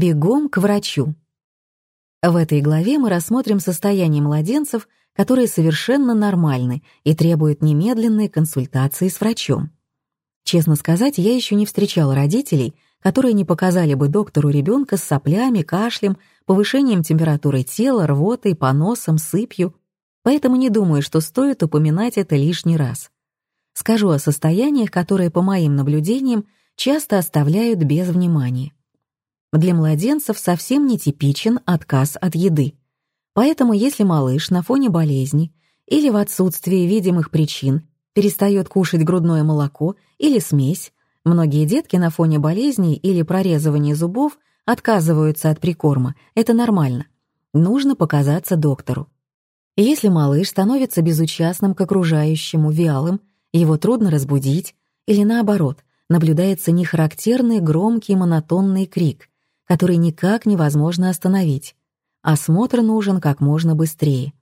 Бегом к врачу. В этой главе мы рассмотрим состояние младенцев, которые совершенно нормальны и требуют немедленной консультации с врачом. Честно сказать, я еще не встречала родителей, которые не показали бы доктору ребенка с соплями, кашлем, повышением температуры тела, рвотой, поносом, сыпью, поэтому не думаю, что стоит упоминать это лишний раз. Скажу о состояниях, которые, по моим наблюдениям, часто оставляют без внимания. Для младенцев совсем нетипичен отказ от еды. Поэтому если малыш на фоне болезни или в отсутствии видимых причин перестает кушать грудное молоко или смесь, многие детки на фоне болезней или прорезывания зубов отказываются от прикорма, это нормально. Нужно показаться доктору. Если малыш становится безучастным к окружающему, вялым, его трудно разбудить, или наоборот, наблюдается нехарактерный громкий монотонный крик, который никак невозможно остановить. Осмотр нужен как можно быстрее.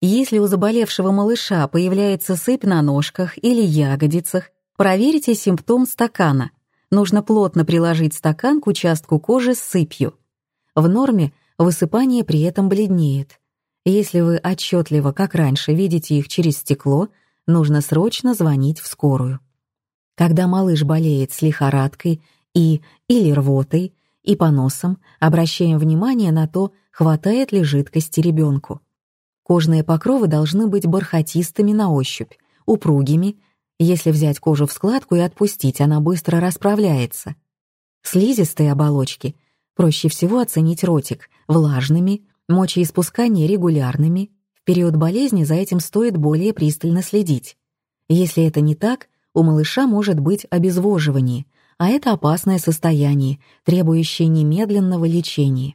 Если у заболевшего малыша появляется сыпь на ножках или ягодицах, проверьте симптом стакана. Нужно плотно приложить стакан к участку кожи с сыпью. В норме высыпание при этом бледнеет. Если вы отчетливо, как раньше, видите их через стекло, нужно срочно звонить в скорую. Когда малыш болеет с лихорадкой и или рвотой, и поносом обращаем внимание на то, хватает ли жидкости ребенку. Кожные покровы должны быть бархатистыми на ощупь, упругими. Если взять кожу в складку и отпустить, она быстро расправляется. Слизистые оболочки проще всего оценить ротик, влажными, мочеиспускание регулярными. В период болезни за этим стоит более пристально следить. Если это не так, у малыша может быть обезвоживание, а это опасное состояние, требующее немедленного лечения.